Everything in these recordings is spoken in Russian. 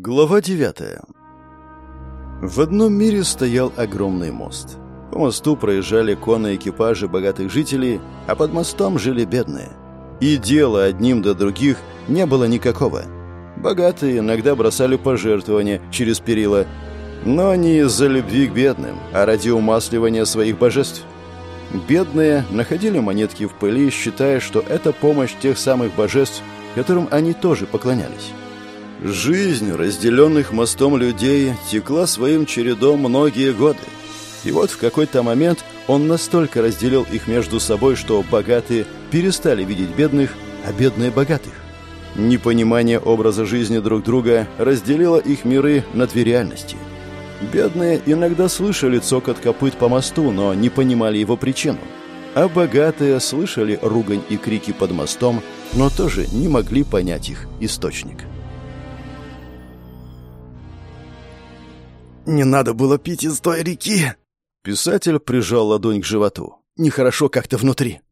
Глава 9 В одном мире стоял огромный мост. По мосту проезжали конные экипажи богатых жителей, а под мостом жили бедные. И дела одним до других не было никакого. Богатые иногда бросали пожертвования через перила, но не из-за любви к бедным, а ради умасливания своих божеств. Бедные находили монетки в пыли, считая, что это помощь тех самых божеств, которым они тоже поклонялись. Жизнь разделенных мостом людей текла своим чередом многие годы. И вот в какой-то момент он настолько разделил их между собой, что богатые перестали видеть бедных, а бедные – богатых. Непонимание образа жизни друг друга разделило их миры на две реальности. Бедные иногда слышали цокот копыт по мосту, но не понимали его причину. А богатые слышали ругань и крики под мостом, но тоже не могли понять их источник. «Не надо было пить из той реки!» Писатель прижал ладонь к животу. «Нехорошо как-то внутри».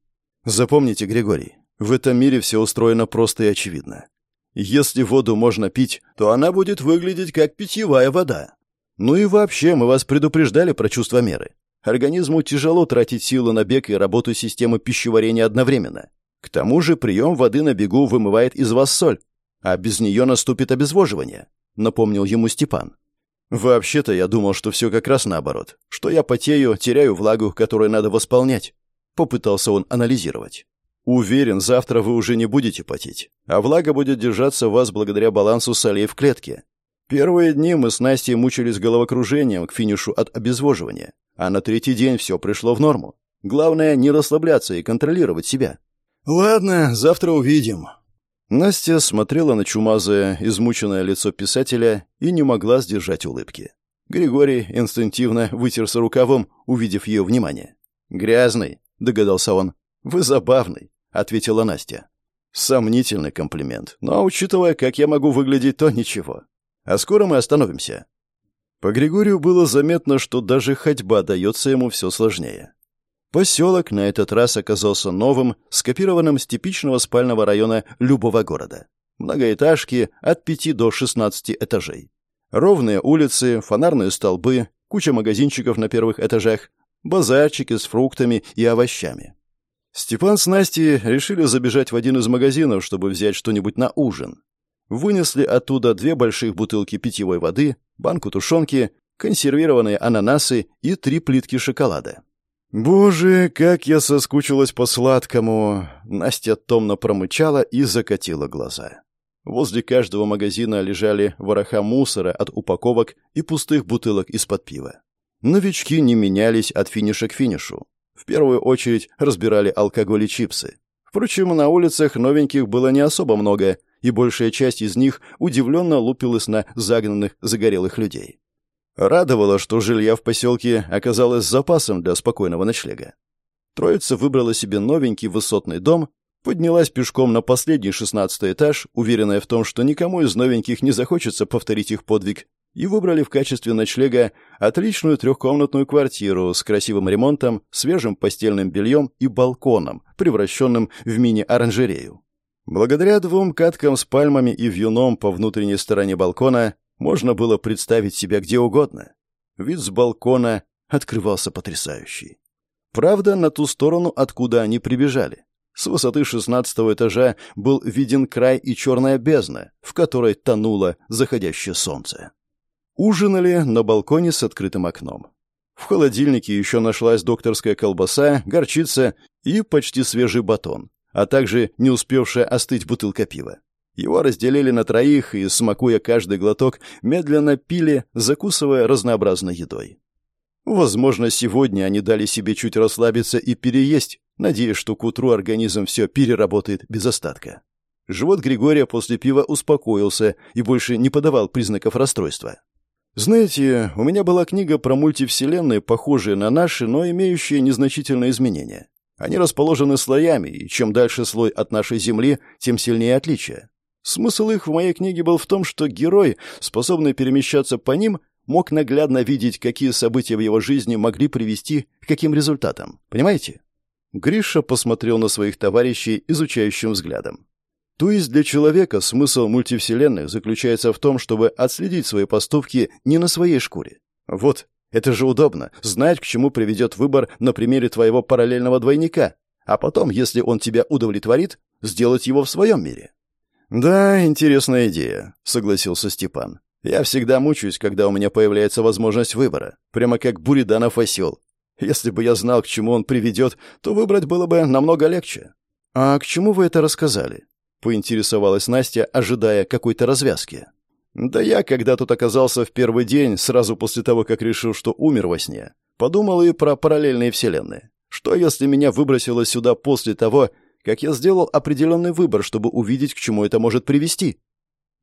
Запомните, Григорий, в этом мире все устроено просто и очевидно. Если воду можно пить, то она будет выглядеть как питьевая вода. Ну и вообще, мы вас предупреждали про чувство меры. Организму тяжело тратить силы на бег и работу системы пищеварения одновременно. К тому же прием воды на бегу вымывает из вас соль, а без нее наступит обезвоживание, напомнил ему Степан. «Вообще-то я думал, что все как раз наоборот. Что я потею, теряю влагу, которую надо восполнять». Попытался он анализировать. «Уверен, завтра вы уже не будете потеть, а влага будет держаться в вас благодаря балансу солей в клетке. Первые дни мы с Настей мучились головокружением к финишу от обезвоживания, а на третий день все пришло в норму. Главное, не расслабляться и контролировать себя». «Ладно, завтра увидим», Настя смотрела на чумазое, измученное лицо писателя и не могла сдержать улыбки. Григорий инстинктивно вытерся рукавом, увидев ее внимание. «Грязный», — догадался он. «Вы забавный», — ответила Настя. Сомнительный комплимент, но, учитывая, как я могу выглядеть, то ничего. А скоро мы остановимся. По Григорию было заметно, что даже ходьба дается ему все сложнее. Поселок на этот раз оказался новым, скопированным с типичного спального района любого города. Многоэтажки от 5 до 16 этажей. Ровные улицы, фонарные столбы, куча магазинчиков на первых этажах, базарчики с фруктами и овощами. Степан с Настей решили забежать в один из магазинов, чтобы взять что-нибудь на ужин. Вынесли оттуда две больших бутылки питьевой воды, банку тушенки, консервированные ананасы и три плитки шоколада. «Боже, как я соскучилась по сладкому!» Настя томно промычала и закатила глаза. Возле каждого магазина лежали вороха мусора от упаковок и пустых бутылок из-под пива. Новички не менялись от финиша к финишу. В первую очередь разбирали алкоголь и чипсы. Впрочем, на улицах новеньких было не особо много, и большая часть из них удивленно лупилась на загнанных загорелых людей. Радовало, что жилья в поселке оказалось запасом для спокойного ночлега. Троица выбрала себе новенький высотный дом, поднялась пешком на последний шестнадцатый этаж, уверенная в том, что никому из новеньких не захочется повторить их подвиг, и выбрали в качестве ночлега отличную трехкомнатную квартиру с красивым ремонтом, свежим постельным бельем и балконом, превращенным в мини-оранжерею. Благодаря двум каткам с пальмами и вьюном по внутренней стороне балкона можно было представить себя где угодно. Вид с балкона открывался потрясающий. Правда, на ту сторону, откуда они прибежали. С высоты шестнадцатого этажа был виден край и черная бездна, в которой тонуло заходящее солнце. Ужинали на балконе с открытым окном. В холодильнике еще нашлась докторская колбаса, горчица и почти свежий батон, а также не успевшая остыть бутылка пива. Его разделили на троих и, смакуя каждый глоток, медленно пили, закусывая разнообразной едой. Возможно, сегодня они дали себе чуть расслабиться и переесть, надеясь, что к утру организм все переработает без остатка. Живот Григория после пива успокоился и больше не подавал признаков расстройства. Знаете, у меня была книга про мультивселенные, похожие на наши, но имеющие незначительные изменения. Они расположены слоями, и чем дальше слой от нашей Земли, тем сильнее отличия. Смысл их в моей книге был в том, что герой, способный перемещаться по ним, мог наглядно видеть, какие события в его жизни могли привести к каким результатам. Понимаете? Гриша посмотрел на своих товарищей изучающим взглядом. То есть для человека смысл мультивселенных заключается в том, чтобы отследить свои поступки не на своей шкуре. Вот, это же удобно, знать, к чему приведет выбор на примере твоего параллельного двойника, а потом, если он тебя удовлетворит, сделать его в своем мире. «Да, интересная идея», — согласился Степан. «Я всегда мучаюсь, когда у меня появляется возможность выбора, прямо как Буриданов осел. Если бы я знал, к чему он приведет, то выбрать было бы намного легче». «А к чему вы это рассказали?» — поинтересовалась Настя, ожидая какой-то развязки. «Да я, когда тут оказался в первый день, сразу после того, как решил, что умер во сне, подумал и про параллельные вселенные. Что, если меня выбросило сюда после того, как я сделал определенный выбор, чтобы увидеть, к чему это может привести.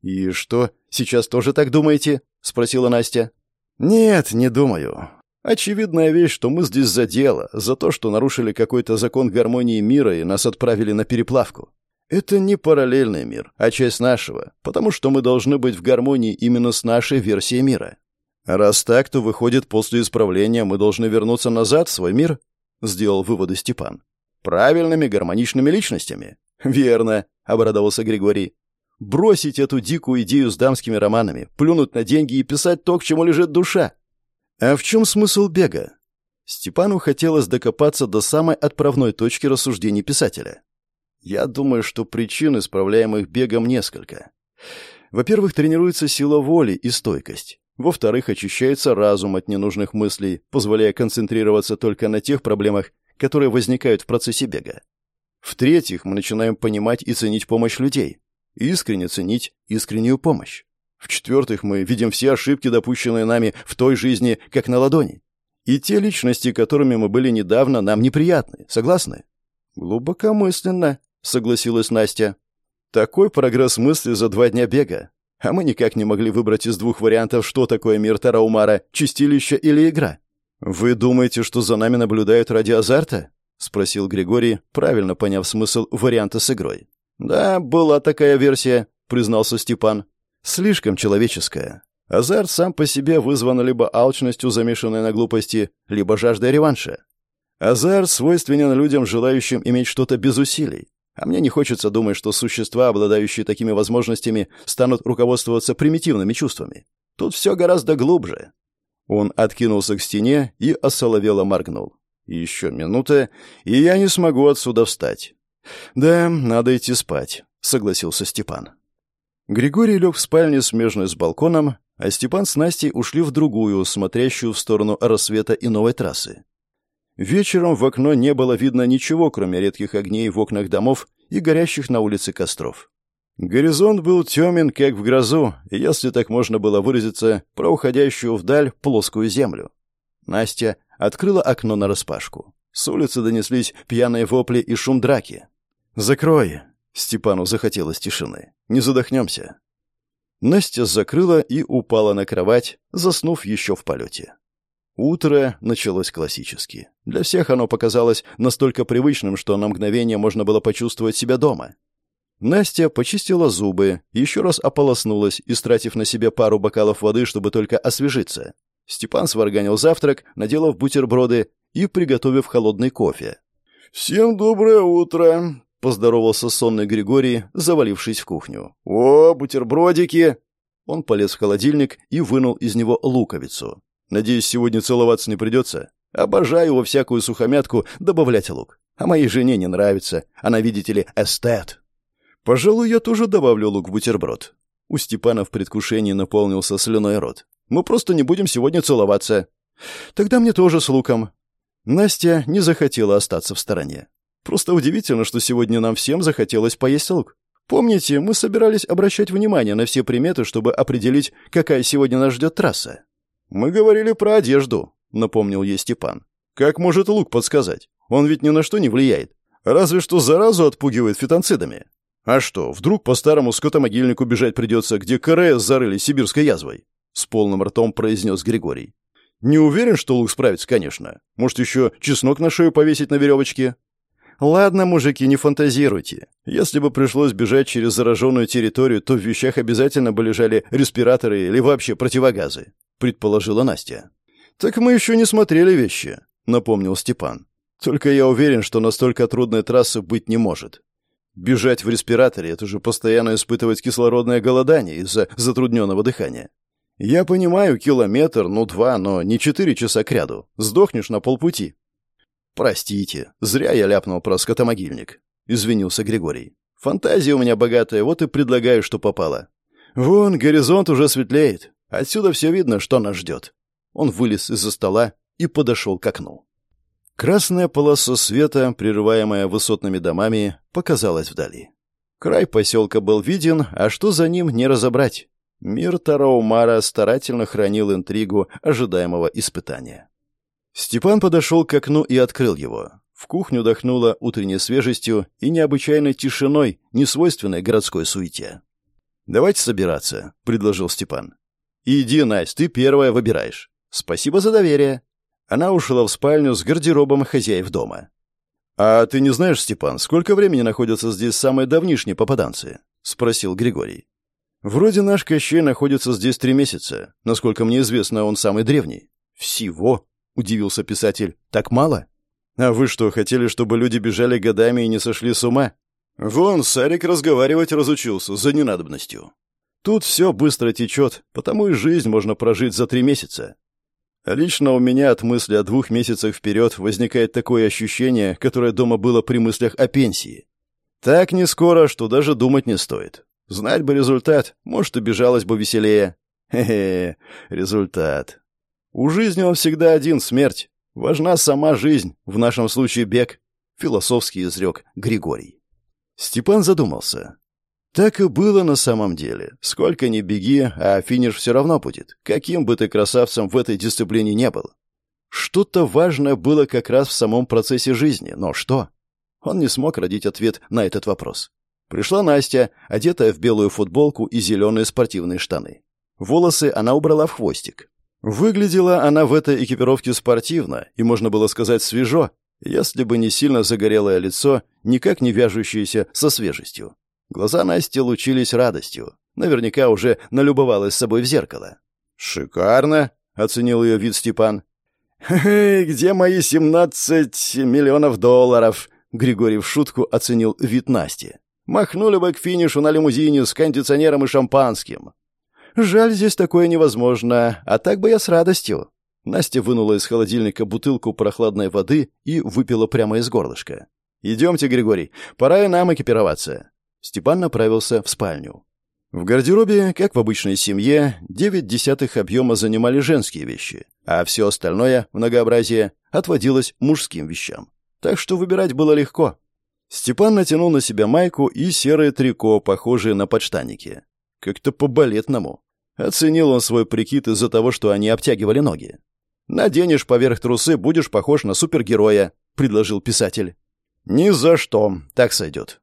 «И что, сейчас тоже так думаете?» — спросила Настя. «Нет, не думаю. Очевидная вещь, что мы здесь за дело, за то, что нарушили какой-то закон гармонии мира и нас отправили на переплавку. Это не параллельный мир, а часть нашего, потому что мы должны быть в гармонии именно с нашей версией мира. Раз так, то выходит, после исправления мы должны вернуться назад в свой мир?» — сделал выводы Степан. Правильными гармоничными личностями. Верно, обрадовался Григорий. Бросить эту дикую идею с дамскими романами, плюнуть на деньги и писать то, к чему лежит душа. А в чем смысл бега? Степану хотелось докопаться до самой отправной точки рассуждений писателя. Я думаю, что причин, исправляемых бегом, несколько. Во-первых, тренируется сила воли и стойкость. Во-вторых, очищается разум от ненужных мыслей, позволяя концентрироваться только на тех проблемах, которые возникают в процессе бега. В-третьих, мы начинаем понимать и ценить помощь людей. Искренне ценить искреннюю помощь. В-четвертых, мы видим все ошибки, допущенные нами в той жизни, как на ладони. И те личности, которыми мы были недавно, нам неприятны. Согласны? Глубокомысленно, согласилась Настя. Такой прогресс мысли за два дня бега. А мы никак не могли выбрать из двух вариантов, что такое мир Тараумара, чистилище или игра. «Вы думаете, что за нами наблюдают ради азарта?» — спросил Григорий, правильно поняв смысл варианта с игрой. «Да, была такая версия», — признался Степан. «Слишком человеческая. Азарт сам по себе вызван либо алчностью, замешанной на глупости, либо жаждой реванша. Азарт свойственен людям, желающим иметь что-то без усилий. А мне не хочется думать, что существа, обладающие такими возможностями, станут руководствоваться примитивными чувствами. Тут все гораздо глубже. Он откинулся к стене и осоловело моргнул. Еще минута, и я не смогу отсюда встать. Да, надо идти спать, согласился Степан. Григорий лег в спальне, смежной с балконом, а Степан с Настей ушли в другую, смотрящую в сторону рассвета и новой трассы. Вечером в окно не было видно ничего, кроме редких огней в окнах домов и горящих на улице костров. Горизонт был темен, как в грозу, если так можно было выразиться, про уходящую вдаль плоскую землю. Настя открыла окно нараспашку. С улицы донеслись пьяные вопли и шум драки. «Закрой!» — Степану захотелось тишины. «Не задохнемся!» Настя закрыла и упала на кровать, заснув еще в полете. Утро началось классически. Для всех оно показалось настолько привычным, что на мгновение можно было почувствовать себя дома. Настя почистила зубы, еще раз ополоснулась, истратив на себя пару бокалов воды, чтобы только освежиться. Степан сварганил завтрак, наделав бутерброды и приготовив холодный кофе. «Всем доброе утро!» — поздоровался сонный Григорий, завалившись в кухню. «О, бутербродики!» Он полез в холодильник и вынул из него луковицу. «Надеюсь, сегодня целоваться не придется? Обожаю во всякую сухомятку добавлять лук. А моей жене не нравится. Она, видите ли, эстет». Пожалуй, я тоже добавлю лук в бутерброд. У Степана в предвкушении наполнился слюной рот. Мы просто не будем сегодня целоваться. Тогда мне тоже с луком. Настя не захотела остаться в стороне. Просто удивительно, что сегодня нам всем захотелось поесть лук. Помните, мы собирались обращать внимание на все приметы, чтобы определить, какая сегодня нас ждет трасса. Мы говорили про одежду, напомнил ей Степан. Как может лук подсказать? Он ведь ни на что не влияет. Разве что заразу отпугивает фитонцидами. А что, вдруг по старому скотомогильнику бежать придется, где КРС зарыли сибирской язвой? С полным ртом произнес Григорий. Не уверен, что лук справится, конечно. Может, еще чеснок на шею повесить на веревочке? Ладно, мужики, не фантазируйте. Если бы пришлось бежать через зараженную территорию, то в вещах обязательно бы лежали респираторы или вообще противогазы, предположила Настя. Так мы еще не смотрели вещи, напомнил Степан. Только я уверен, что настолько трудной трассы быть не может. Бежать в респираторе — это же постоянно испытывать кислородное голодание из-за затрудненного дыхания. Я понимаю, километр, ну два, но не четыре часа кряду. Сдохнешь на полпути. Простите, зря я ляпнул про скотомогильник. Извинился Григорий. Фантазия у меня богатая, вот и предлагаю, что попало. Вон, горизонт уже светлеет. Отсюда все видно, что нас ждет. Он вылез из-за стола и подошел к окну. Красная полоса света, прерываемая высотными домами, показалась вдали. Край поселка был виден, а что за ним не разобрать. Мир Тараумара старательно хранил интригу ожидаемого испытания. Степан подошел к окну и открыл его. В кухню дохнуло утренней свежестью и необычайной тишиной, несвойственной городской суете. «Давайте собираться», — предложил Степан. «Иди, Настя, ты первая выбираешь». «Спасибо за доверие». Она ушла в спальню с гардеробом хозяев дома. «А ты не знаешь, Степан, сколько времени находятся здесь самые давнишние попаданцы?» — спросил Григорий. «Вроде наш Кощей находится здесь три месяца. Насколько мне известно, он самый древний». «Всего?» — удивился писатель. «Так мало?» «А вы что, хотели, чтобы люди бежали годами и не сошли с ума?» «Вон, Сарик разговаривать разучился, за ненадобностью. Тут все быстро течет, потому и жизнь можно прожить за три месяца. Лично у меня от мысли о двух месяцах вперед возникает такое ощущение, которое дома было при мыслях о пенсии. Так не скоро, что даже думать не стоит. Знать бы результат, может, убежалась бы веселее. Хе-хе, результат. У жизни он всегда один — смерть. Важна сама жизнь, в нашем случае бег. Философский изрек Григорий. Степан задумался. Так и было на самом деле. Сколько ни беги, а финиш все равно будет. Каким бы ты красавцем в этой дисциплине не был. Что-то важное было как раз в самом процессе жизни. Но что? Он не смог родить ответ на этот вопрос. Пришла Настя, одетая в белую футболку и зеленые спортивные штаны. Волосы она убрала в хвостик. Выглядела она в этой экипировке спортивно, и можно было сказать свежо, если бы не сильно загорелое лицо, никак не вяжущееся со свежестью. Глаза Насти лучились радостью. Наверняка уже налюбовалась собой в зеркало. «Шикарно!» — оценил ее вид Степан. «Хе-хе, где мои семнадцать миллионов долларов?» Григорий в шутку оценил вид Насти. «Махнули бы к финишу на лимузине с кондиционером и шампанским». «Жаль, здесь такое невозможно, а так бы я с радостью». Настя вынула из холодильника бутылку прохладной воды и выпила прямо из горлышка. «Идемте, Григорий, пора и нам экипироваться». Степан направился в спальню. В гардеробе, как в обычной семье, девять десятых объема занимали женские вещи, а все остальное, многообразие, отводилось мужским вещам. Так что выбирать было легко. Степан натянул на себя майку и серое трико, похожие на подштанники. Как-то по-балетному. Оценил он свой прикид из-за того, что они обтягивали ноги. «Наденешь поверх трусы, будешь похож на супергероя», — предложил писатель. «Ни за что. Так сойдет.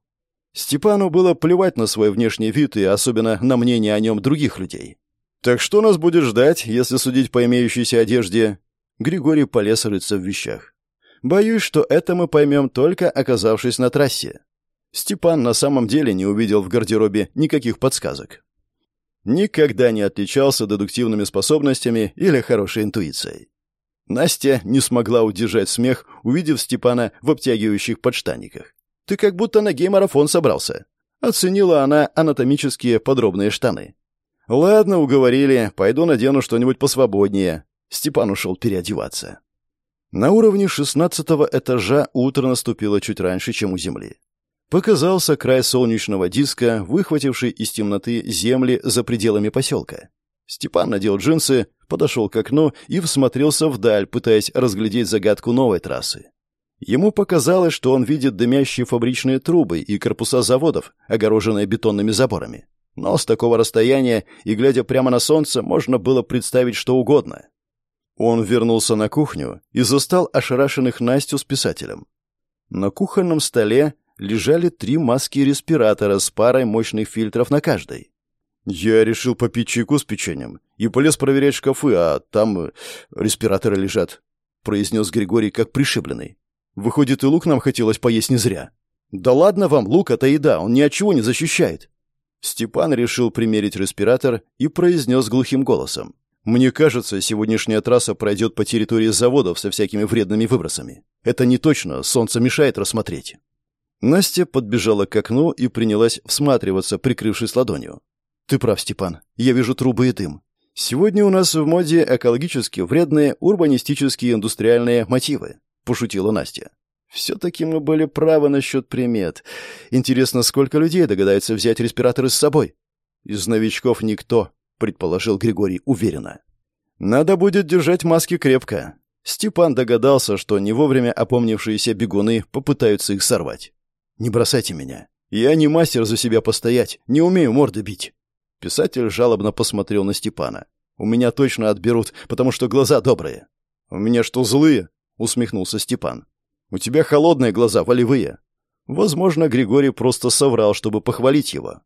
Степану было плевать на свой внешний вид и особенно на мнение о нем других людей. «Так что нас будет ждать, если судить по имеющейся одежде?» Григорий полез рыться в вещах. «Боюсь, что это мы поймем только оказавшись на трассе». Степан на самом деле не увидел в гардеробе никаких подсказок. Никогда не отличался дедуктивными способностями или хорошей интуицией. Настя не смогла удержать смех, увидев Степана в обтягивающих подштаниках. Ты как будто на гей-марафон собрался». Оценила она анатомические подробные штаны. «Ладно, уговорили. Пойду надену что-нибудь посвободнее». Степан ушел переодеваться. На уровне шестнадцатого этажа утро наступило чуть раньше, чем у Земли. Показался край солнечного диска, выхвативший из темноты земли за пределами поселка. Степан надел джинсы, подошел к окну и всмотрелся вдаль, пытаясь разглядеть загадку новой трассы. Ему показалось, что он видит дымящие фабричные трубы и корпуса заводов, огороженные бетонными заборами. Но с такого расстояния и глядя прямо на солнце, можно было представить что угодно. Он вернулся на кухню и застал ошарашенных Настю с писателем. На кухонном столе лежали три маски респиратора с парой мощных фильтров на каждой. Я решил попить чайку с печеньем и полез проверять шкафы, а там э, респираторы лежат, произнес Григорий как пришибленный. Выходит, и лук нам хотелось поесть не зря. Да ладно вам, лук — это еда, он ни от чего не защищает. Степан решил примерить респиратор и произнес глухим голосом. «Мне кажется, сегодняшняя трасса пройдет по территории заводов со всякими вредными выбросами. Это не точно, солнце мешает рассмотреть». Настя подбежала к окну и принялась всматриваться, прикрывшись ладонью. «Ты прав, Степан. Я вижу трубы и дым. Сегодня у нас в моде экологически вредные урбанистические индустриальные мотивы», — пошутила Настя. «Все-таки мы были правы насчет примет. Интересно, сколько людей догадается взять респираторы с собой?» «Из новичков никто», — предположил Григорий уверенно. «Надо будет держать маски крепко». Степан догадался, что не вовремя опомнившиеся бегуны попытаются их сорвать. Не бросайте меня. Я не мастер за себя постоять, не умею морды бить». Писатель жалобно посмотрел на Степана. «У меня точно отберут, потому что глаза добрые». «У меня что, злые?» — усмехнулся Степан. «У тебя холодные глаза, волевые». Возможно, Григорий просто соврал, чтобы похвалить его.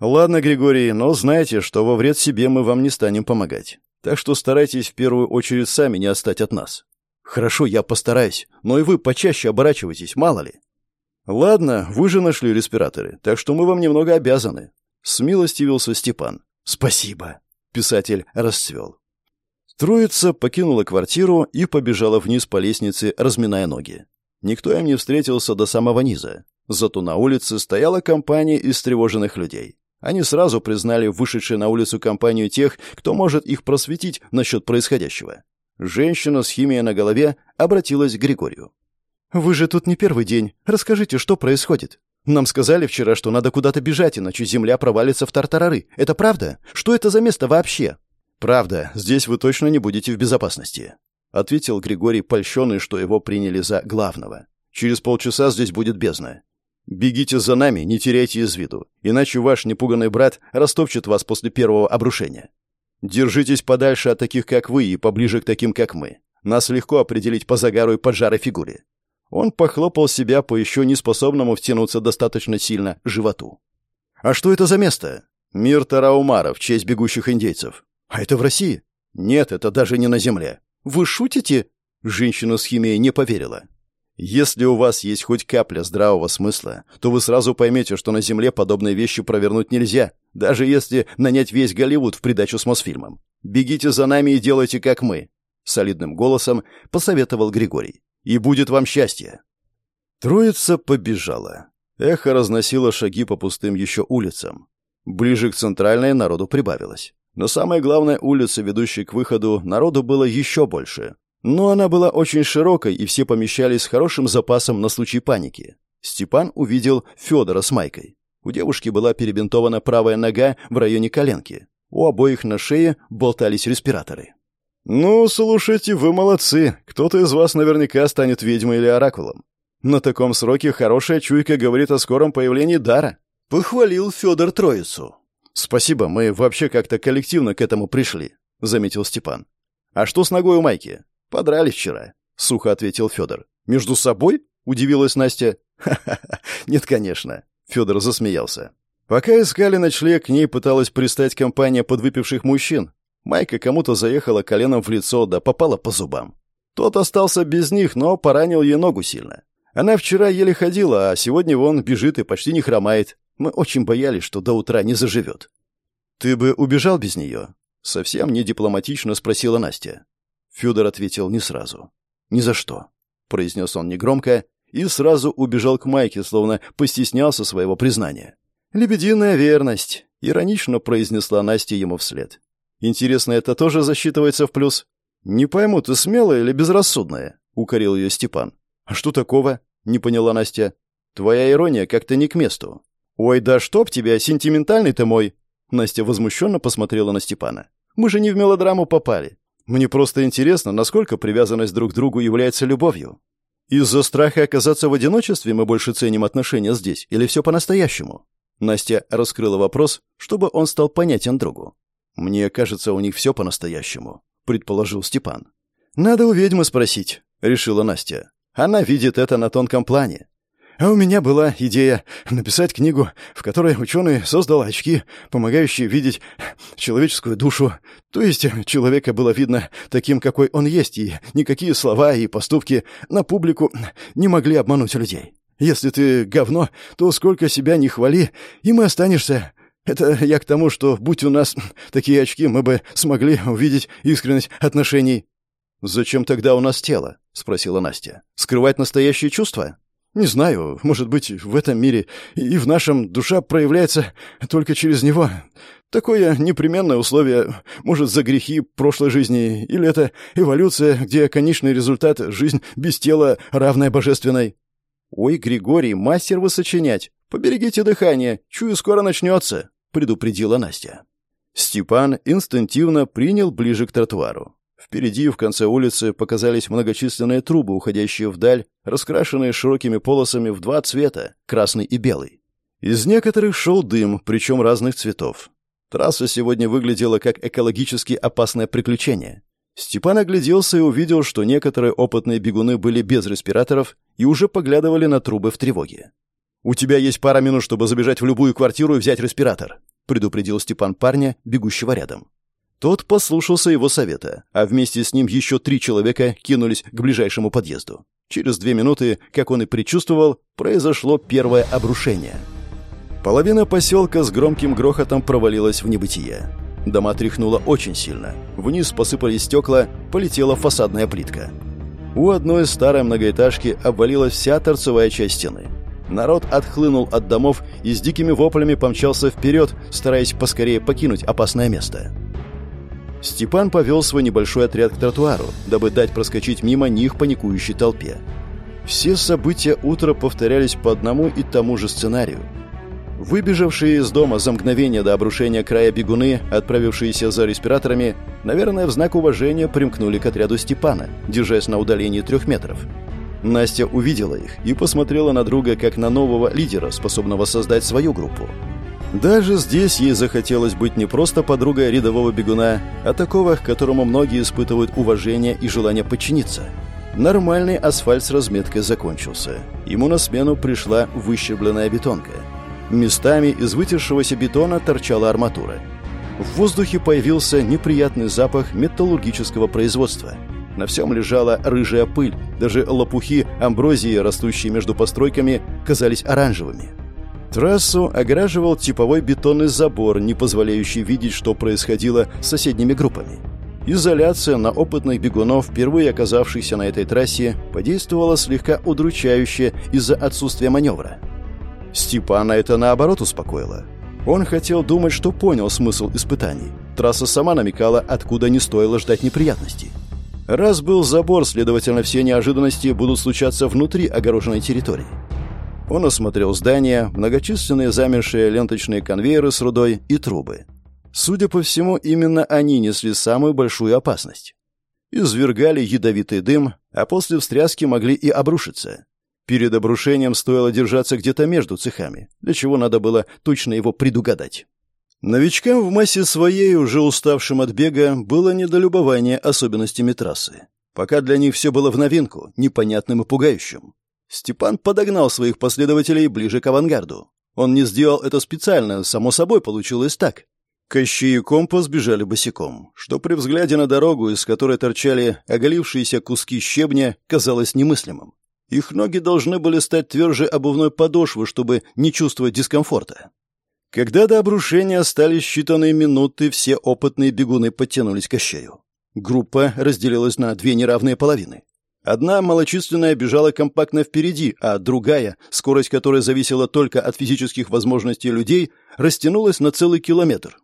«Ладно, Григорий, но знайте, что во вред себе мы вам не станем помогать. Так что старайтесь в первую очередь сами не отстать от нас». «Хорошо, я постараюсь, но и вы почаще оборачивайтесь, мало ли». «Ладно, вы же нашли респираторы, так что мы вам немного обязаны». Смилостивился Степан. «Спасибо». Писатель расцвел. Троица покинула квартиру и побежала вниз по лестнице, разминая ноги. Никто им не встретился до самого низа. Зато на улице стояла компания из тревоженных людей. Они сразу признали вышедшие на улицу компанию тех, кто может их просветить насчет происходящего. Женщина с химией на голове обратилась к Григорию. «Вы же тут не первый день. Расскажите, что происходит? Нам сказали вчера, что надо куда-то бежать, иначе земля провалится в тартарары. Это правда? Что это за место вообще?» «Правда. Здесь вы точно не будете в безопасности», — ответил Григорий, польщенный, что его приняли за главного. «Через полчаса здесь будет бездна. Бегите за нами, не теряйте из виду, иначе ваш непуганный брат растопчет вас после первого обрушения. Держитесь подальше от таких, как вы, и поближе к таким, как мы. Нас легко определить по загару и поджарой фигуре. Он похлопал себя по еще неспособному втянуться достаточно сильно животу. «А что это за место?» «Мир Тараумара в честь бегущих индейцев». «А это в России?» «Нет, это даже не на Земле». «Вы шутите?» Женщина с химией не поверила. «Если у вас есть хоть капля здравого смысла, то вы сразу поймете, что на Земле подобные вещи провернуть нельзя, даже если нанять весь Голливуд в придачу с Мосфильмом. Бегите за нами и делайте, как мы», — солидным голосом посоветовал Григорий и будет вам счастье!» Троица побежала. Эхо разносило шаги по пустым еще улицам. Ближе к центральной народу прибавилось. Но самой главной улице, ведущей к выходу, народу было еще больше. Но она была очень широкой, и все помещались с хорошим запасом на случай паники. Степан увидел Федора с Майкой. У девушки была перебинтована правая нога в районе коленки. У обоих на шее болтались респираторы. «Ну, слушайте, вы молодцы. Кто-то из вас наверняка станет ведьмой или оракулом. На таком сроке хорошая чуйка говорит о скором появлении дара», — похвалил Федор Троицу. «Спасибо, мы вообще как-то коллективно к этому пришли», — заметил Степан. «А что с ногой у Майки?» «Подрались вчера», — сухо ответил Федор. «Между собой?» — удивилась Настя. «Ха-ха-ха, нет, конечно», — Федор засмеялся. Пока искали ночлег, к ней пыталась пристать компания подвыпивших мужчин, Майка кому-то заехала коленом в лицо, да попала по зубам. Тот остался без них, но поранил ей ногу сильно. Она вчера еле ходила, а сегодня вон бежит и почти не хромает. Мы очень боялись, что до утра не заживет. «Ты бы убежал без нее?» Совсем не дипломатично спросила Настя. Федор ответил не сразу. «Ни за что», — произнес он негромко и сразу убежал к Майке, словно постеснялся своего признания. «Лебединая верность», — иронично произнесла Настя ему вслед. Интересно, это тоже засчитывается в плюс? Не пойму, ты смелая или безрассудная? Укорил ее Степан. А что такого? Не поняла Настя. Твоя ирония как-то не к месту. Ой, да чтоб тебя, сентиментальный ты мой. Настя возмущенно посмотрела на Степана. Мы же не в мелодраму попали. Мне просто интересно, насколько привязанность друг к другу является любовью. Из-за страха оказаться в одиночестве мы больше ценим отношения здесь, или все по-настоящему? Настя раскрыла вопрос, чтобы он стал понятен другу. «Мне кажется, у них все по-настоящему», — предположил Степан. «Надо у ведьмы спросить», — решила Настя. «Она видит это на тонком плане. А у меня была идея написать книгу, в которой ученый создал очки, помогающие видеть человеческую душу. То есть человека было видно таким, какой он есть, и никакие слова и поступки на публику не могли обмануть людей. Если ты говно, то сколько себя не хвали, и останешься. Это я к тому, что, будь у нас такие очки, мы бы смогли увидеть искренность отношений. «Зачем тогда у нас тело?» — спросила Настя. «Скрывать настоящие чувства?» Не знаю, может быть, в этом мире и в нашем душа проявляется только через него. Такое непременное условие, может, за грехи прошлой жизни, или это эволюция, где конечный результат — жизнь без тела, равная божественной. «Ой, Григорий, мастер вы сочинять! Поберегите дыхание, чую, скоро начнется!» — предупредила Настя. Степан инстинктивно принял ближе к тротуару. Впереди, в конце улицы, показались многочисленные трубы, уходящие вдаль, раскрашенные широкими полосами в два цвета — красный и белый. Из некоторых шел дым, причем разных цветов. Трасса сегодня выглядела как экологически опасное приключение. Степан огляделся и увидел, что некоторые опытные бегуны были без респираторов и уже поглядывали на трубы в тревоге. «У тебя есть пара минут, чтобы забежать в любую квартиру и взять респиратор», предупредил Степан парня, бегущего рядом. Тот послушался его совета, а вместе с ним еще три человека кинулись к ближайшему подъезду. Через две минуты, как он и предчувствовал, произошло первое обрушение. Половина поселка с громким грохотом провалилась в небытие. Дома тряхнуло очень сильно. Вниз посыпались стекла, полетела фасадная плитка. У одной старой многоэтажки обвалилась вся торцевая часть стены. Народ отхлынул от домов и с дикими воплями помчался вперед, стараясь поскорее покинуть опасное место. Степан повел свой небольшой отряд к тротуару, дабы дать проскочить мимо них паникующей толпе. Все события утра повторялись по одному и тому же сценарию. Выбежавшие из дома за мгновение до обрушения края бегуны, отправившиеся за респираторами, наверное, в знак уважения примкнули к отряду Степана, держась на удалении трех метров. Настя увидела их и посмотрела на друга как на нового лидера, способного создать свою группу. Даже здесь ей захотелось быть не просто подругой рядового бегуна, а такого, к которому многие испытывают уважение и желание подчиниться. Нормальный асфальт с разметкой закончился. Ему на смену пришла выщербленная бетонка. Местами из вытершегося бетона торчала арматура. В воздухе появился неприятный запах металлургического производства. На всем лежала рыжая пыль, даже лопухи амброзии, растущие между постройками, казались оранжевыми. Трассу огораживал типовой бетонный забор, не позволяющий видеть, что происходило с соседними группами. Изоляция на опытных бегунов, впервые оказавшихся на этой трассе, подействовала слегка удручающе из-за отсутствия маневра. Степана это наоборот успокоило. Он хотел думать, что понял смысл испытаний. Трасса сама намекала, откуда не стоило ждать неприятностей. Раз был забор, следовательно, все неожиданности будут случаться внутри огороженной территории. Он осмотрел здания, многочисленные замершие ленточные конвейеры с рудой и трубы. Судя по всему, именно они несли самую большую опасность. Извергали ядовитый дым, а после встряски могли и обрушиться. Перед обрушением стоило держаться где-то между цехами, для чего надо было точно его предугадать. Новичкам в массе своей, уже уставшим от бега, было недолюбование особенностями трассы. Пока для них все было в новинку, непонятным и пугающим. Степан подогнал своих последователей ближе к авангарду. Он не сделал это специально, само собой получилось так. Кощей и компас бежали босиком, что при взгляде на дорогу, из которой торчали оголившиеся куски щебня, казалось немыслимым. Их ноги должны были стать тверже обувной подошвы, чтобы не чувствовать дискомфорта. Когда до обрушения остались считанные минуты, все опытные бегуны подтянулись к Кощею. Группа разделилась на две неравные половины. Одна малочисленная бежала компактно впереди, а другая, скорость которой зависела только от физических возможностей людей, растянулась на целый километр.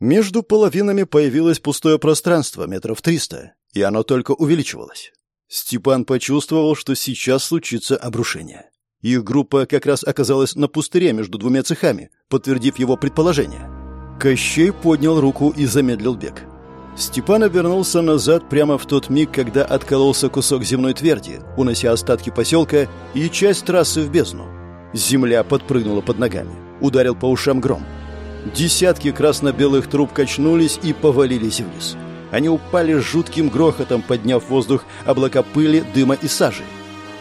Между половинами появилось пустое пространство метров триста, и оно только увеличивалось. Степан почувствовал, что сейчас случится обрушение. Их группа как раз оказалась на пустыре между двумя цехами, подтвердив его предположение. Кощей поднял руку и замедлил бег. Степан обернулся назад прямо в тот миг, когда откололся кусок земной тверди, унося остатки поселка и часть трассы в бездну. Земля подпрыгнула под ногами. Ударил по ушам гром. Десятки красно-белых труб качнулись и повалились вниз. Они упали с жутким грохотом, подняв в воздух облака пыли, дыма и сажи.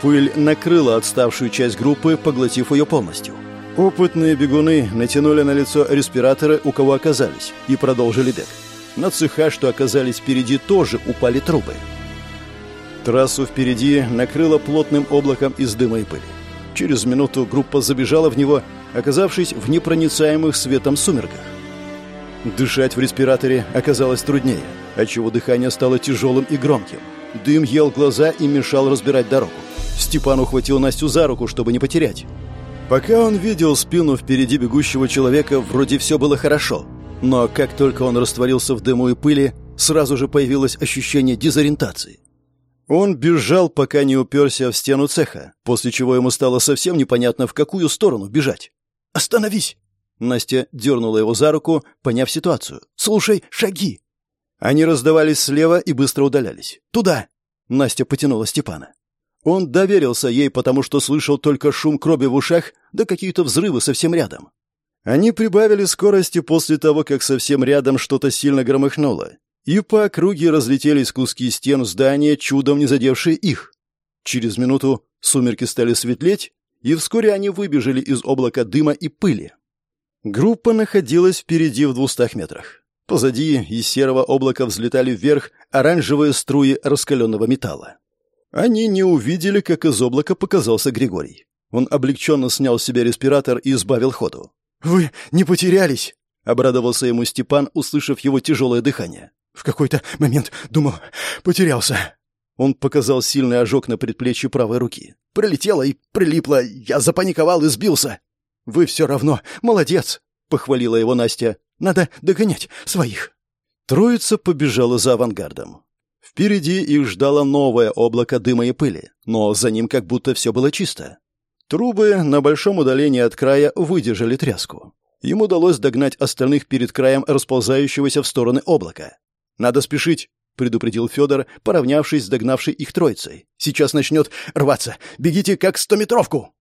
Пыль накрыла отставшую часть группы, поглотив ее полностью. Опытные бегуны натянули на лицо респираторы, у кого оказались, и продолжили бег. На цеха, что оказались впереди, тоже упали трубы. Трассу впереди накрыло плотным облаком из дыма и пыли. Через минуту группа забежала в него, оказавшись в непроницаемых светом сумерках. Дышать в респираторе оказалось труднее, отчего дыхание стало тяжелым и громким. Дым ел глаза и мешал разбирать дорогу. Степан ухватил Настю за руку, чтобы не потерять. Пока он видел спину впереди бегущего человека, вроде все было хорошо. Но как только он растворился в дыму и пыли, сразу же появилось ощущение дезориентации. Он бежал, пока не уперся в стену цеха, после чего ему стало совсем непонятно, в какую сторону бежать. «Остановись!» Настя дернула его за руку, поняв ситуацию. «Слушай, шаги!» Они раздавались слева и быстро удалялись. «Туда!» Настя потянула Степана. Он доверился ей, потому что слышал только шум крови в ушах, да какие-то взрывы совсем рядом. Они прибавили скорости после того, как совсем рядом что-то сильно громыхнуло, и по округе разлетелись куски стен здания, чудом не задевшие их. Через минуту сумерки стали светлеть, и вскоре они выбежали из облака дыма и пыли. Группа находилась впереди в двухстах метрах. Позади из серого облака взлетали вверх оранжевые струи раскаленного металла. Они не увидели, как из облака показался Григорий. Он облегченно снял с себя респиратор и избавил ходу. «Вы не потерялись?» — обрадовался ему Степан, услышав его тяжелое дыхание. «В какой-то момент, думал, потерялся». Он показал сильный ожог на предплечье правой руки. «Пролетело и прилипло. Я запаниковал и сбился». «Вы все равно молодец», — похвалила его Настя. «Надо догонять своих». Троица побежала за авангардом. Впереди их ждало новое облако дыма и пыли, но за ним как будто все было чисто. Трубы на большом удалении от края выдержали тряску. Им удалось догнать остальных перед краем расползающегося в стороны облака. «Надо спешить», — предупредил Федор, поравнявшись с догнавшей их троицей. «Сейчас начнет рваться. Бегите, как стометровку!»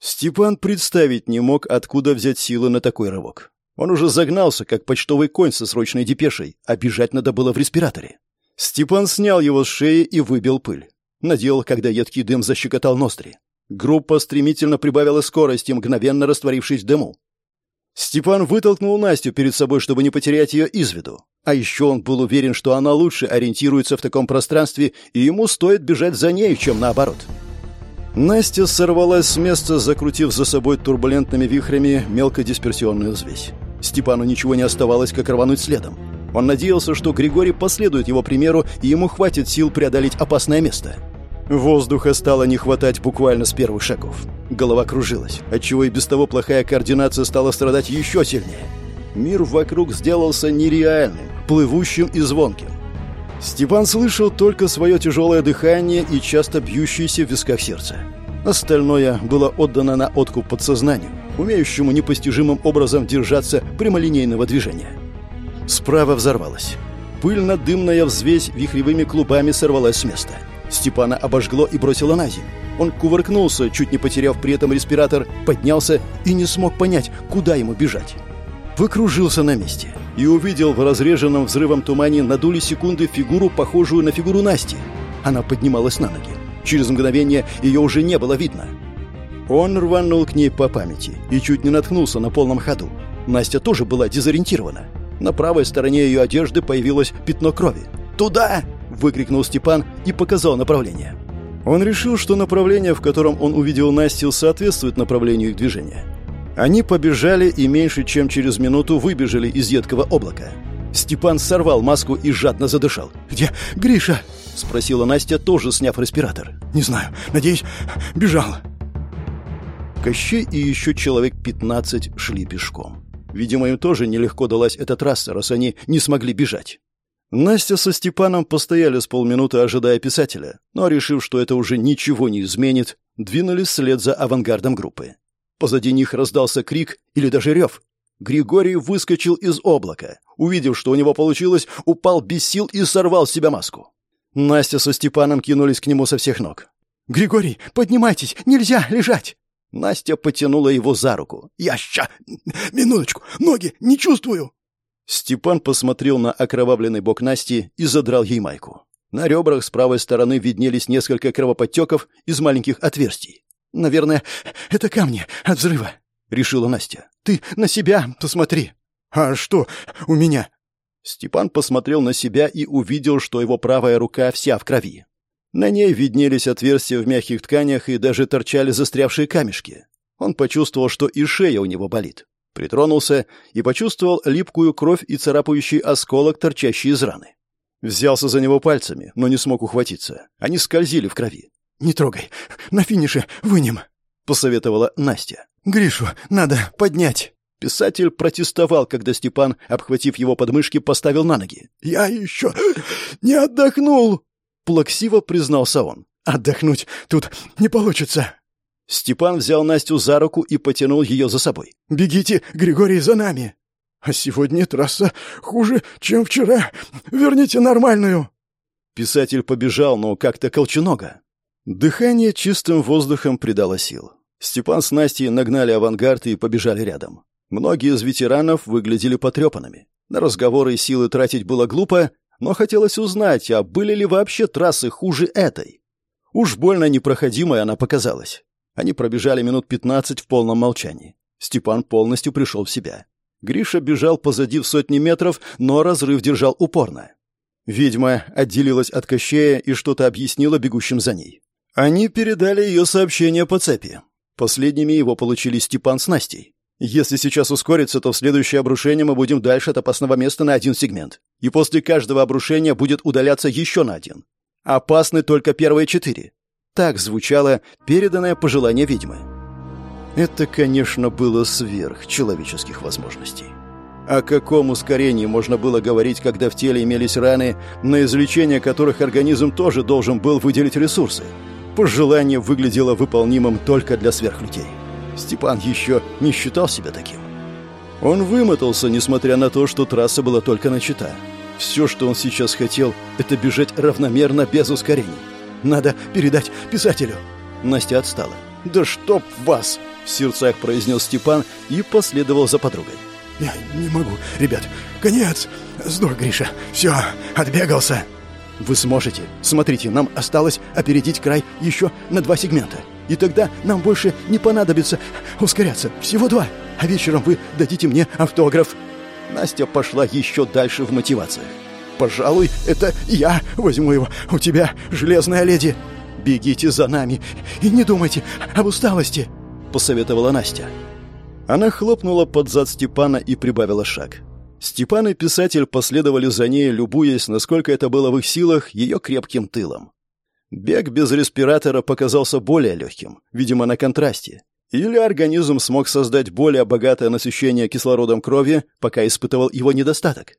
Степан представить не мог, откуда взять силы на такой рывок. Он уже загнался, как почтовый конь со срочной депешей, а бежать надо было в респираторе. Степан снял его с шеи и выбил пыль. Надел, когда едкий дым защекотал ноздри. Группа стремительно прибавила скорости, мгновенно растворившись в дыму. Степан вытолкнул Настю перед собой, чтобы не потерять ее из виду. А еще он был уверен, что она лучше ориентируется в таком пространстве, и ему стоит бежать за ней, чем наоборот. Настя сорвалась с места, закрутив за собой турбулентными вихрями мелкодисперсионную взвесь. Степану ничего не оставалось, как рвануть следом. Он надеялся, что Григорий последует его примеру, и ему хватит сил преодолеть опасное место. Воздуха стало не хватать буквально с первых шагов. Голова кружилась, отчего и без того плохая координация стала страдать еще сильнее. Мир вокруг сделался нереальным, плывущим и звонким. Степан слышал только свое тяжелое дыхание и часто бьющееся в висках сердце. Остальное было отдано на откуп подсознанию, умеющему непостижимым образом держаться прямолинейного движения. Справа взорвалась. Пыльно-дымная взвесь вихревыми клубами сорвалась с места. Степана обожгло и бросило на землю. Он кувыркнулся, чуть не потеряв при этом респиратор, поднялся и не смог понять, куда ему бежать. Выкружился на месте и увидел в разреженном взрывом тумане на доли секунды фигуру, похожую на фигуру Насти. Она поднималась на ноги. Через мгновение ее уже не было видно. Он рванул к ней по памяти и чуть не наткнулся на полном ходу. Настя тоже была дезориентирована. На правой стороне ее одежды появилось пятно крови. «Туда!» — выкрикнул Степан и показал направление. Он решил, что направление, в котором он увидел Настю, соответствует направлению их движения. Они побежали и меньше чем через минуту выбежали из едкого облака. Степан сорвал маску и жадно задышал. «Где Гриша?» — спросила Настя, тоже сняв респиратор. «Не знаю. Надеюсь, бежал». Кощей и еще человек пятнадцать шли пешком. Видимо, им тоже нелегко далась эта трасса, раз они не смогли бежать. Настя со Степаном постояли с полминуты, ожидая писателя, но, решив, что это уже ничего не изменит, двинулись вслед за авангардом группы. Позади них раздался крик или даже рев. Григорий выскочил из облака. Увидев, что у него получилось, упал без сил и сорвал с себя маску. Настя со Степаном кинулись к нему со всех ног. «Григорий, поднимайтесь! Нельзя лежать!» Настя потянула его за руку. «Я ща... Минуточку! Ноги не чувствую!» Степан посмотрел на окровавленный бок Насти и задрал ей майку. На ребрах с правой стороны виднелись несколько кровоподтеков из маленьких отверстий. «Наверное, это камни от взрыва», — решила Настя. «Ты на себя посмотри». «А что у меня?» Степан посмотрел на себя и увидел, что его правая рука вся в крови. На ней виднелись отверстия в мягких тканях и даже торчали застрявшие камешки. Он почувствовал, что и шея у него болит. Притронулся и почувствовал липкую кровь и царапающий осколок, торчащий из раны. Взялся за него пальцами, но не смог ухватиться. Они скользили в крови. «Не трогай. На финише вынем», — посоветовала Настя. «Гришу надо поднять». Писатель протестовал, когда Степан, обхватив его подмышки, поставил на ноги. «Я еще не отдохнул!» — плаксиво признался он. «Отдохнуть тут не получится!» Степан взял Настю за руку и потянул ее за собой. «Бегите, Григорий, за нами!» «А сегодня трасса хуже, чем вчера. Верните нормальную!» Писатель побежал, но как-то колченога. Дыхание чистым воздухом придало сил. Степан с Настей нагнали авангард и побежали рядом. Многие из ветеранов выглядели потрепанными. На разговоры и силы тратить было глупо, но хотелось узнать, а были ли вообще трассы хуже этой. Уж больно непроходимой она показалась. Они пробежали минут пятнадцать в полном молчании. Степан полностью пришел в себя. Гриша бежал позади в сотни метров, но разрыв держал упорно. Ведьма отделилась от Кощея и что-то объяснила бегущим за ней. Они передали ее сообщение по цепи. Последними его получили Степан с Настей. Если сейчас ускориться, то в следующее обрушение мы будем дальше от опасного места на один сегмент. И после каждого обрушения будет удаляться еще на один. Опасны только первые четыре. Так звучало переданное пожелание ведьмы. Это, конечно, было сверх человеческих возможностей. О каком ускорении можно было говорить, когда в теле имелись раны, на излечение которых организм тоже должен был выделить ресурсы? Пожелание выглядело выполнимым только для сверхлюдей. Степан еще не считал себя таким. Он вымотался, несмотря на то, что трасса была только начата. Все, что он сейчас хотел, это бежать равномерно, без ускорений. Надо передать писателю. Настя отстала. «Да чтоб вас!» — в сердцах произнес Степан и последовал за подругой. «Я не могу, ребят. Конец! Сдох, Гриша. Все, отбегался!» «Вы сможете. Смотрите, нам осталось опередить край еще на два сегмента. И тогда нам больше не понадобится ускоряться. Всего два. А вечером вы дадите мне автограф». Настя пошла еще дальше в мотивациях. «Пожалуй, это я возьму его. У тебя железная леди». «Бегите за нами и не думайте об усталости», — посоветовала Настя. Она хлопнула под зад Степана и прибавила шаг. Степан и писатель последовали за ней, любуясь, насколько это было в их силах, ее крепким тылом. Бег без респиратора показался более легким, видимо, на контрасте. Или организм смог создать более богатое насыщение кислородом крови, пока испытывал его недостаток.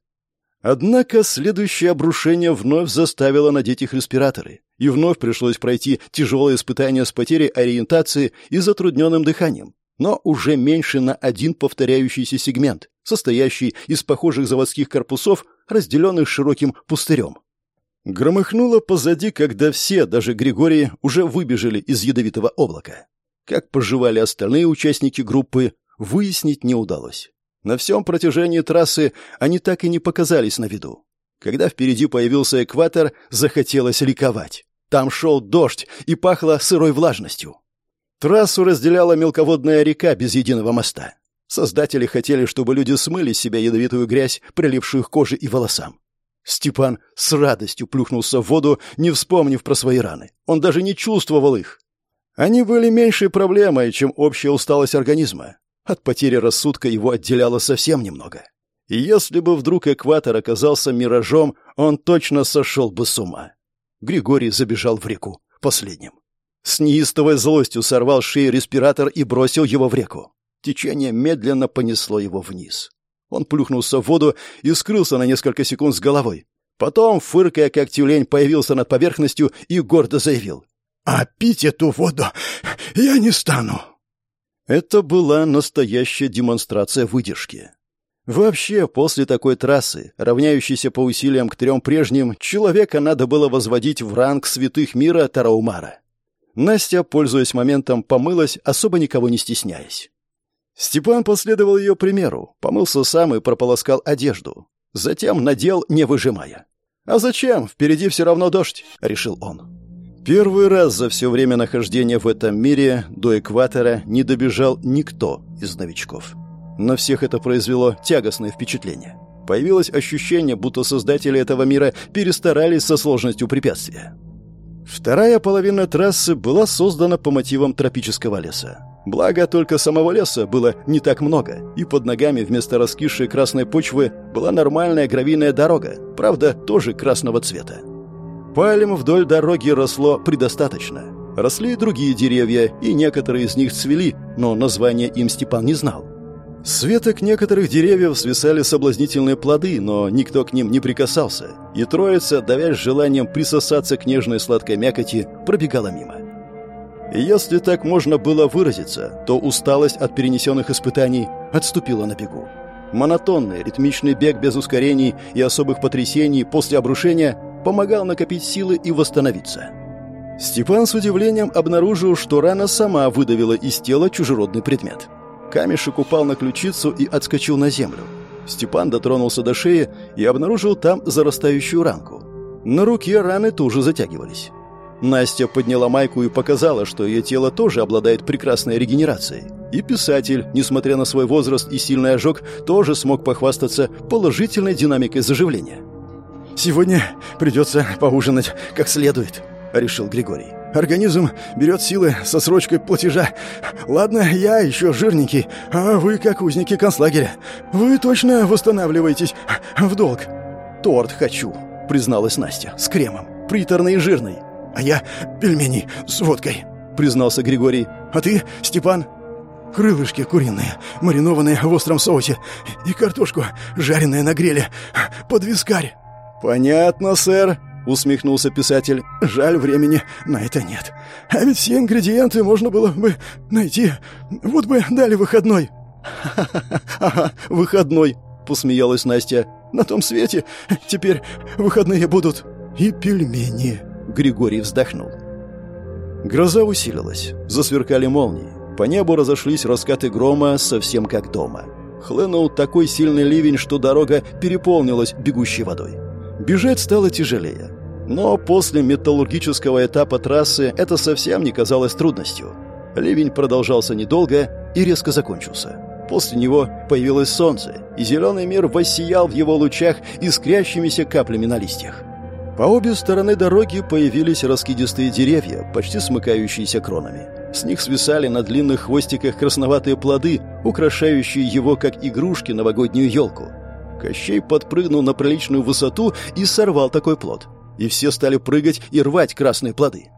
Однако следующее обрушение вновь заставило надеть их респираторы, и вновь пришлось пройти тяжелое испытание с потерей ориентации и затрудненным дыханием, но уже меньше на один повторяющийся сегмент, состоящий из похожих заводских корпусов, разделенных широким пустырем. Громыхнуло позади, когда все, даже Григорий, уже выбежали из ядовитого облака. Как поживали остальные участники группы, выяснить не удалось. На всем протяжении трассы они так и не показались на виду. Когда впереди появился экватор, захотелось ликовать. Там шел дождь и пахло сырой влажностью. Трассу разделяла мелководная река без единого моста. Создатели хотели, чтобы люди смыли с себя ядовитую грязь, прилившую к коже и волосам. Степан с радостью плюхнулся в воду, не вспомнив про свои раны. Он даже не чувствовал их. Они были меньшей проблемой, чем общая усталость организма. От потери рассудка его отделяло совсем немного. И если бы вдруг экватор оказался миражом, он точно сошел бы с ума. Григорий забежал в реку последним. С неистовой злостью сорвал с шеи респиратор и бросил его в реку. Течение медленно понесло его вниз. Он плюхнулся в воду и скрылся на несколько секунд с головой. Потом, фыркая как тюлень, появился над поверхностью и гордо заявил. «А пить эту воду я не стану!» Это была настоящая демонстрация выдержки. Вообще, после такой трассы, равняющейся по усилиям к трем прежним, человека надо было возводить в ранг святых мира Тараумара. Настя, пользуясь моментом, помылась, особо никого не стесняясь. Степан последовал ее примеру, помылся сам и прополоскал одежду. Затем надел, не выжимая. «А зачем? Впереди все равно дождь», — решил он. Первый раз за все время нахождения в этом мире до экватора не добежал никто из новичков. На всех это произвело тягостное впечатление. Появилось ощущение, будто создатели этого мира перестарались со сложностью препятствия. Вторая половина трассы была создана по мотивам тропического леса. Благо, только самого леса было не так много, и под ногами вместо раскисшей красной почвы была нормальная гравийная дорога, правда, тоже красного цвета. Пальм вдоль дороги росло предостаточно. Росли и другие деревья, и некоторые из них цвели, но названия им Степан не знал. С веток некоторых деревьев свисали соблазнительные плоды, но никто к ним не прикасался, и троица, давясь желанием присосаться к нежной сладкой мякоти, пробегала мимо. Если так можно было выразиться, то усталость от перенесенных испытаний отступила на бегу. Монотонный, ритмичный бег без ускорений и особых потрясений после обрушения помогал накопить силы и восстановиться. Степан с удивлением обнаружил, что рана сама выдавила из тела чужеродный предмет – Камешек упал на ключицу и отскочил на землю. Степан дотронулся до шеи и обнаружил там зарастающую ранку. На руке раны тоже затягивались. Настя подняла майку и показала, что ее тело тоже обладает прекрасной регенерацией. И писатель, несмотря на свой возраст и сильный ожог, тоже смог похвастаться положительной динамикой заживления. «Сегодня придется поужинать как следует», — решил Григорий. Организм берет силы со срочкой платежа. Ладно, я еще жирненький, а вы как узники концлагеря. Вы точно восстанавливаетесь в долг. Торт хочу, призналась Настя, с кремом, приторный и жирный. А я пельмени с водкой, признался Григорий. А ты, Степан? Крылышки куриные, маринованные в остром соусе, и картошку, жареная на гриле, под вискарь. «Понятно, сэр», — усмехнулся писатель. «Жаль, времени на это нет. А ведь все ингредиенты можно было бы найти. Вот бы дали выходной». «Ага, выходной», — посмеялась Настя. «На том свете теперь выходные будут и пельмени». Григорий вздохнул. Гроза усилилась. Засверкали молнии. По небу разошлись раскаты грома, совсем как дома. Хлынул такой сильный ливень, что дорога переполнилась бегущей водой. Бежать стало тяжелее. Но после металлургического этапа трассы это совсем не казалось трудностью. Ливень продолжался недолго и резко закончился. После него появилось солнце, и зеленый мир воссиял в его лучах искрящимися каплями на листьях. По обе стороны дороги появились раскидистые деревья, почти смыкающиеся кронами. С них свисали на длинных хвостиках красноватые плоды, украшающие его как игрушки новогоднюю елку. Кощей подпрыгнул на приличную высоту и сорвал такой плод. И все стали прыгать и рвать красные плоды.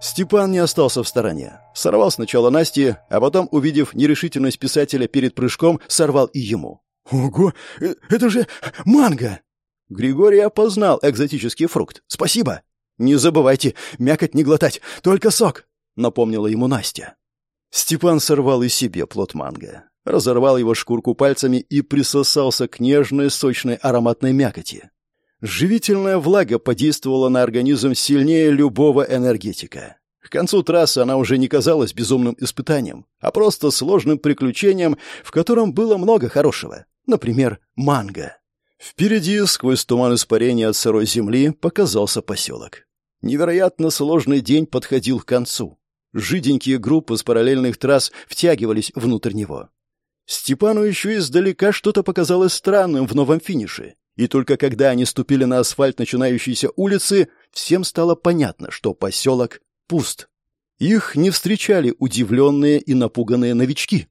Степан не остался в стороне. Сорвал сначала Насте, а потом, увидев нерешительность писателя перед прыжком, сорвал и ему. «Ого! Э, это же манго!» Григорий опознал экзотический фрукт. «Спасибо!» «Не забывайте, мякоть не глотать, только сок!» — напомнила ему Настя. Степан сорвал и себе плод манго разорвал его шкурку пальцами и присосался к нежной, сочной ароматной мякоти. Живительная влага подействовала на организм сильнее любого энергетика. К концу трассы она уже не казалась безумным испытанием, а просто сложным приключением, в котором было много хорошего. Например, манго. Впереди, сквозь туман испарения от сырой земли, показался поселок. Невероятно сложный день подходил к концу. Жиденькие группы с параллельных трасс втягивались внутрь него. Степану еще издалека что-то показалось странным в новом финише. И только когда они ступили на асфальт начинающейся улицы, всем стало понятно, что поселок пуст. Их не встречали удивленные и напуганные новички.